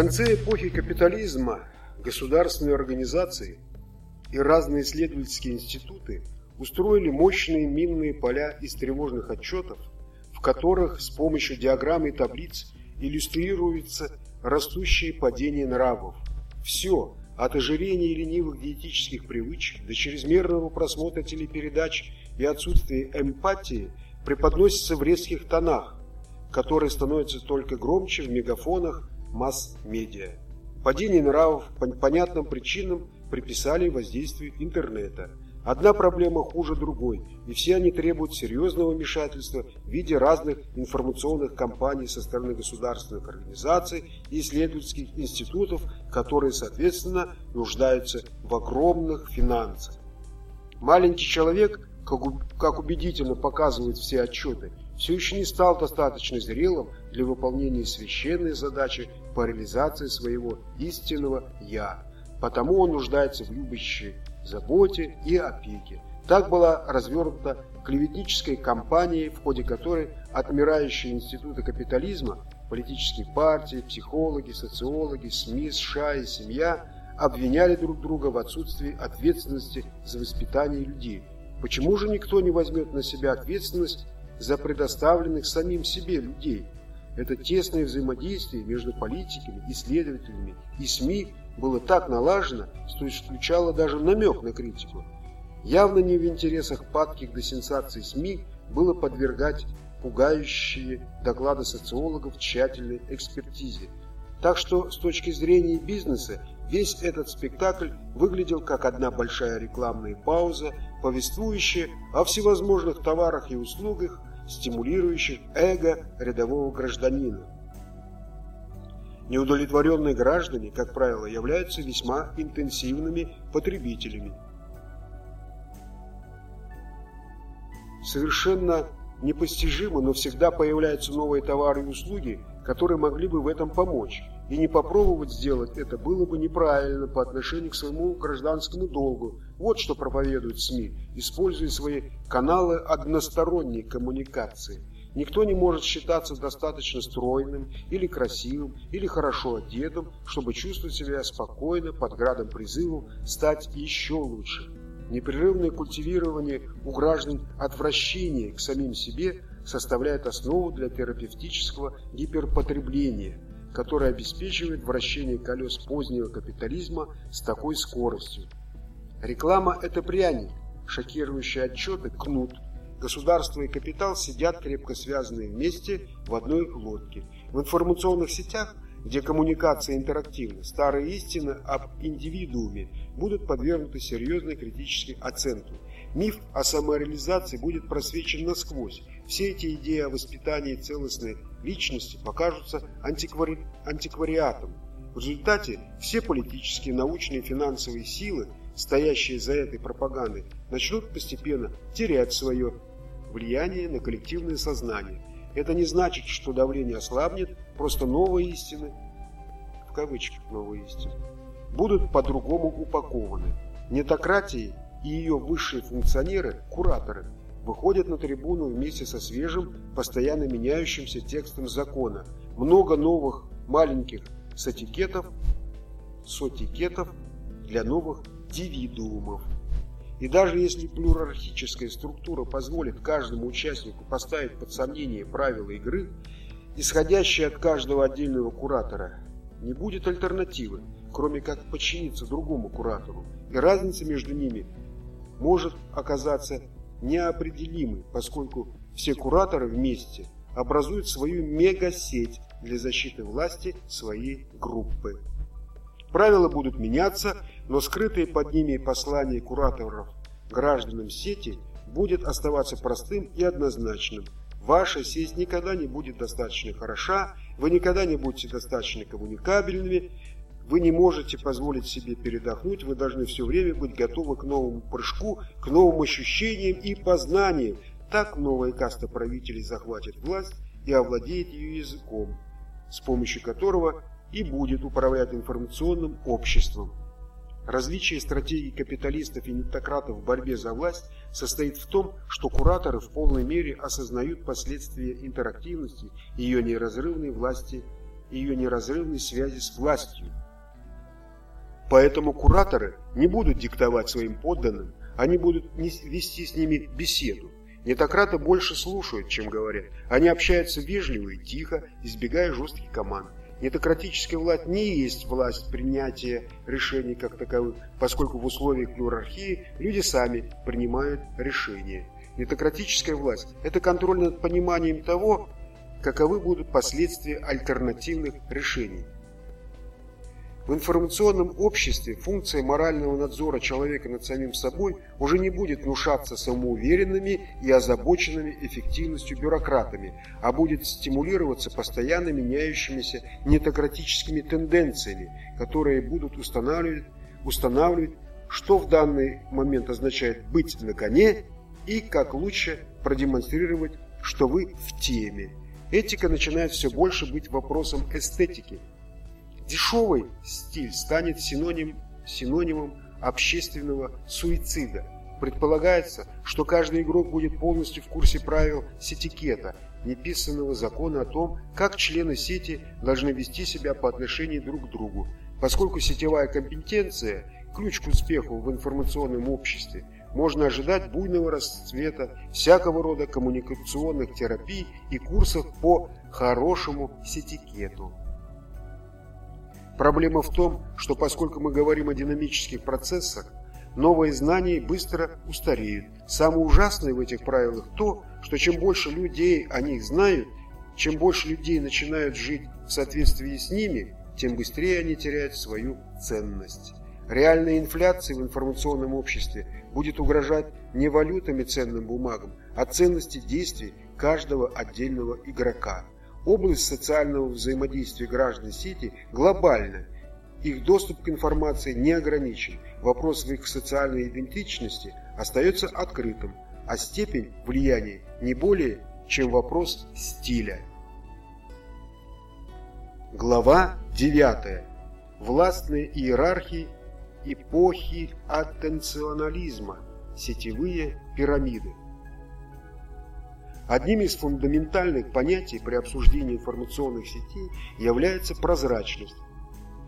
конце эпохи капитализма государственные организации и разные исследовательские институты устроили мощные минные поля из тревожных отчетов, в которых с помощью диаграмм и таблиц иллюстрируется растущее падение нравов. Все, от ожирения и ленивых диетических привычек до чрезмерного просмотра телепередач и отсутствия эмпатии преподносится в резких тонах, которые становятся только громче в мегафонах масс-медиа. Падение нравов по понятным причинам приписали воздействию интернета. Одна проблема хуже другой, и все они требуют серьезного вмешательства в виде разных информационных кампаний со стороны государственных организаций и исследовательских институтов, которые, соответственно, нуждаются в огромных финансах. Маленький человек, как убедительно показывают все отчеты, все еще не стал достаточно зрелым для выполнения священной задачи по реализации своего истинного «я». Потому он нуждается в любящей заботе и опеке. Так была развернута клеветническая кампания, в ходе которой отмирающие институты капитализма, политические партии, психологи, социологи, СМИ, США и семья обвиняли друг друга в отсутствии ответственности за воспитание людей. Почему же никто не возьмет на себя ответственность за предоставленных самим себе людей. Это тесное взаимодействие между политиками, исследователями и СМИ было так налажено, что исключало даже намек на критику. Явно не в интересах падких до сенсаций СМИ было подвергать пугающие доклады социологов тщательной экспертизе. Так что с точки зрения бизнеса весь этот спектакль выглядел как одна большая рекламная пауза, повествующая о всевозможных товарах и услугах, стимулирующих эго рядового гражданина. Неудовлетворенные граждане, как правило, являются весьма интенсивными потребителями. Совершенно непостижимо, но всегда появляются новые товары и услуги, которые могли бы в этом помочь. И не попробовать сделать это было бы неправильно по отношению к своему гражданскому долгу. Вот что проповедуют СМИ, используя свои каналы односторонней коммуникации. Никто не может считаться достаточно стройным или красивым или хорошо одетым, чтобы чувствовать себя спокойно под градом призывов стать еще лучше. Непрерывное культивирование у граждан отвращения к самим себе составляет основу для терапевтического гиперпотребления – который обеспечивает вращение колес позднего капитализма с такой скоростью. Реклама – это пряник, шокирующие отчеты – кнут. Государство и капитал сидят крепко связанные вместе в одной лодке. В информационных сетях, где коммуникация интерактивна, старые истины об индивидууме будут подвергнуты серьезной критической оценке. Миф о самореализации будет просвечен насквозь. Все эти идеи о воспитании целостной личности покажутся антиквари... антиквариатом. В результате все политические, научные и финансовые силы, стоящие за этой пропагандой, начнут постепенно терять свое влияние на коллективное сознание. Это не значит, что давление ослабнет, просто новые истины, в кавычках новые истины, будут по-другому упакованы. Нетократии и ее высшие функционеры, кураторы – выходят на трибуну вместе со свежим, постоянно меняющимся текстом закона. Много новых маленьких сатикетов, сотикетов для новых дивидуумов. И даже если плюрархическая структура позволит каждому участнику поставить под сомнение правила игры, исходящие от каждого отдельного куратора, не будет альтернативы, кроме как подчиниться другому куратору, и разница между ними может оказаться неопределимы, поскольку все кураторы вместе образуют свою мегасеть для защиты власти своей группы. Правила будут меняться, но скрытые под ними послание кураторов гражданам сети будет оставаться простым и однозначным. Ваша сеть никогда не будет достаточно хороша, вы никогда не будете достаточно коммуникабельными, вы не можете позволить себе передохнуть, вы должны все время быть готовы к новому прыжку, к новым ощущениям и познаниям. Так новая каста правителей захватит власть и овладеет ее языком, с помощью которого и будет управлять информационным обществом. Различие стратегий капиталистов и нетократов в борьбе за власть состоит в том, что кураторы в полной мере осознают последствия интерактивности ее неразрывной власти ее неразрывной связи с властью. Поэтому кураторы не будут диктовать своим подданным, они будут вести с ними беседу. Нетократы больше слушают, чем говорят. Они общаются вежливо и тихо, избегая жестких команд. Нетократическая власть не есть власть принятия решений как таковых, поскольку в условиях плюрархии люди сами принимают решения. Нетократическая власть – это контроль над пониманием того, каковы будут последствия альтернативных решений. В информационном обществе функция морального надзора человека над самим собой уже не будет внушаться самоуверенными и озабоченными эффективностью бюрократами, а будет стимулироваться постоянно меняющимися нетократическими тенденциями, которые будут устанавливать, устанавливать, что в данный момент означает быть на коне и как лучше продемонстрировать, что вы в теме. Этика начинает все больше быть вопросом эстетики – Дешевый стиль станет синоним, синонимом общественного суицида. Предполагается, что каждый игрок будет полностью в курсе правил сетикета, неписанного закона о том, как члены сети должны вести себя по отношению друг к другу. Поскольку сетевая компетенция – ключ к успеху в информационном обществе, можно ожидать буйного расцвета всякого рода коммуникационных терапий и курсов по хорошему сетикету. Проблема в том, что поскольку мы говорим о динамических процессах, новые знания быстро устареют. Самое ужасное в этих правилах то, что чем больше людей о них знают, чем больше людей начинают жить в соответствии с ними, тем быстрее они теряют свою ценность. Реальная инфляция в информационном обществе будет угрожать не валютами ценным бумагам, а ценности действий каждого отдельного игрока. Область социального взаимодействия граждан сети глобальна. Их доступ к информации не ограничен. Вопрос в их социальной идентичности остается открытым, а степень влияния не более, чем вопрос стиля. Глава 9. Властные иерархии эпохи аттенционализма. Сетевые пирамиды. Одним из фундаментальных понятий при обсуждении информационных сетей является прозрачность.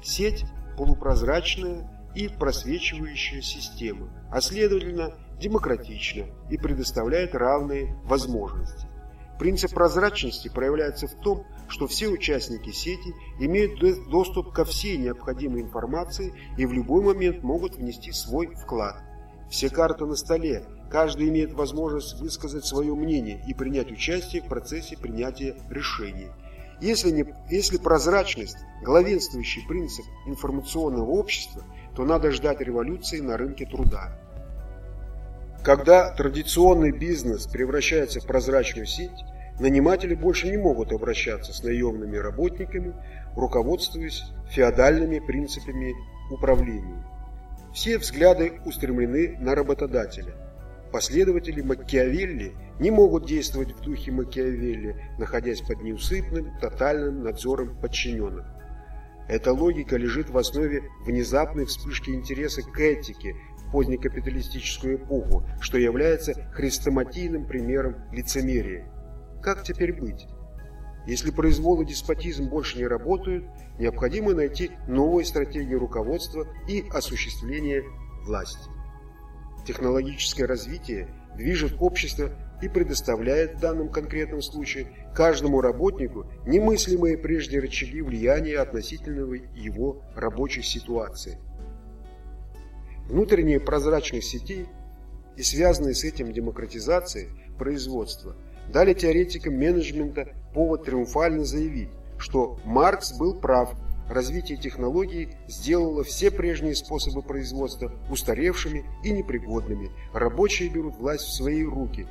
Сеть – полупрозрачная и просвечивающая система, а следовательно демократична и предоставляет равные возможности. Принцип прозрачности проявляется в том, что все участники сети имеют доступ ко всей необходимой информации и в любой момент могут внести свой вклад. Все карты на столе, Каждый имеет возможность высказать свое мнение и принять участие в процессе принятия решений. Если, не, если прозрачность – главенствующий принцип информационного общества, то надо ждать революции на рынке труда. Когда традиционный бизнес превращается в прозрачную сеть, наниматели больше не могут обращаться с наемными работниками, руководствуясь феодальными принципами управления. Все взгляды устремлены на работодателя – Последователи Макиавелли не могут действовать в духе Макиавелли, находясь под неусыпным, тотальным надзором подчиненных. Эта логика лежит в основе внезапной вспышки интереса к этике в позднекапиталистическую эпоху, что является хрестоматийным примером лицемерия. Как теперь быть? Если произвол и деспотизм больше не работают, необходимо найти новые стратегии руководства и осуществления власти. Технологическое развитие движет общество и предоставляет в данном конкретном случае каждому работнику немыслимые прежде рычаги влияния относительно его рабочей ситуации. Внутренняя прозрачность сетей и связанная с этим демократизация производства дали теоретикам менеджмента повод триумфально заявить, что Маркс был прав развитие технологий сделало все прежние способы производства устаревшими и непригодными. Рабочие берут власть в свои руки.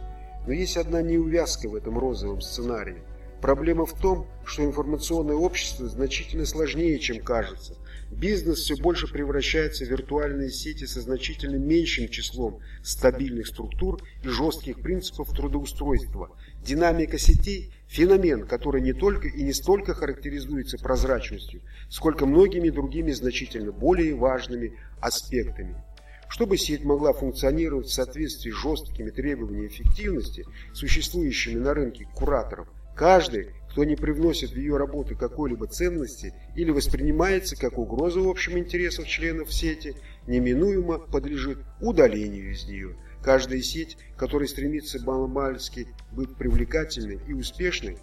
Но есть одна неувязка в этом розовом сценарии. Проблема в том, что информационное общество значительно сложнее, чем кажется. Бизнес все больше превращается в виртуальные сети со значительно меньшим числом стабильных структур и жестких принципов трудоустройства. Динамика сетей – феномен, который не только и не столько характеризуется прозрачностью, сколько многими другими значительно более важными аспектами. Чтобы сеть могла функционировать в соответствии с жесткими требованиями эффективности, существующими на рынке кураторов, Каждый, кто не привносит в ее работу какой-либо ценности или воспринимается как угроза в общем интересах членов сети, неминуемо подлежит удалению из нее. Каждая сеть, которая стремится маломальски быть привлекательной и успешной,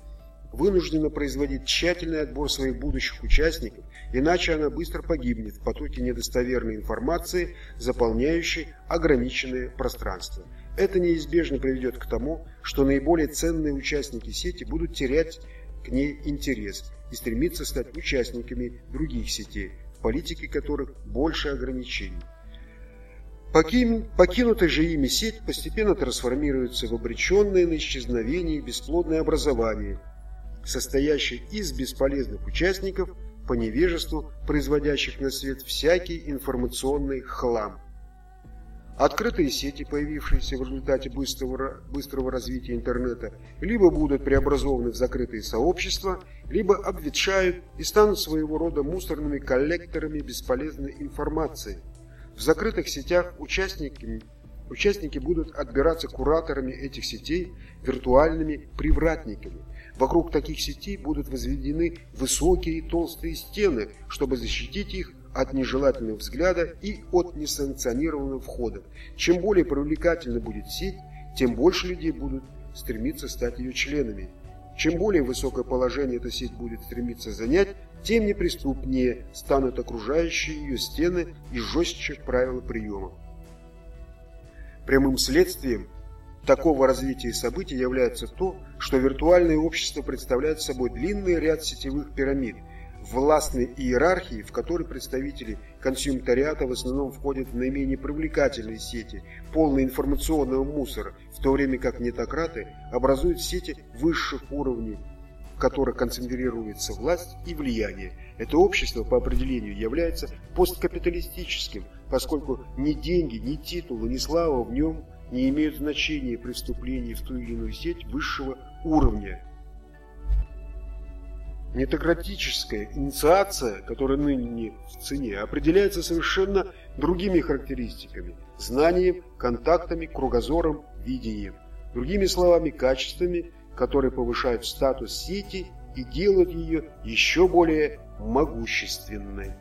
вынуждена производить тщательный отбор своих будущих участников, иначе она быстро погибнет в потоке недостоверной информации, заполняющей ограниченное пространство. Это неизбежно приведет к тому, что наиболее ценные участники сети будут терять к ней интерес и стремиться стать участниками других сетей, в политике которых больше ограничений. Покинутая же ими сеть постепенно трансформируется в обреченное на исчезновение бесплодное образование, состоящее из бесполезных участников по невежеству, производящих на свет всякий информационный хлам. Открытые сети, появившиеся в результате быстрого, быстрого развития интернета, либо будут преобразованы в закрытые сообщества, либо обветшают и станут своего рода мусорными коллекторами бесполезной информации – в закрытых сетях участники, участники будут отбираться кураторами этих сетей, виртуальными привратниками. Вокруг таких сетей будут возведены высокие и толстые стены, чтобы защитить их от нежелательного взгляда и от несанкционированного входа. Чем более привлекательна будет сеть, тем больше людей будут стремиться стать ее членами. Чем более высокое положение эта сеть будет стремиться занять, тем неприступнее станут окружающие ее стены и жестче правила приема. Прямым следствием такого развития событий является то, что виртуальное общество представляет собой длинный ряд сетевых пирамид, властной иерархии, в которой представители консюмтариата в основном входят в наименее привлекательные сети, полные информационного мусора, в то время как нетократы образуют сети высших уровней в которых концентрируется власть и влияние. Это общество по определению является посткапиталистическим, поскольку ни деньги, ни титулы, ни слава в нем не имеют значения при вступлении в ту или иную сеть высшего уровня. Нетократическая инициация, которая ныне в цене, определяется совершенно другими характеристиками – знанием, контактами, кругозором, видением. Другими словами, качествами, которые повышают статус сети и делают ее еще более могущественной.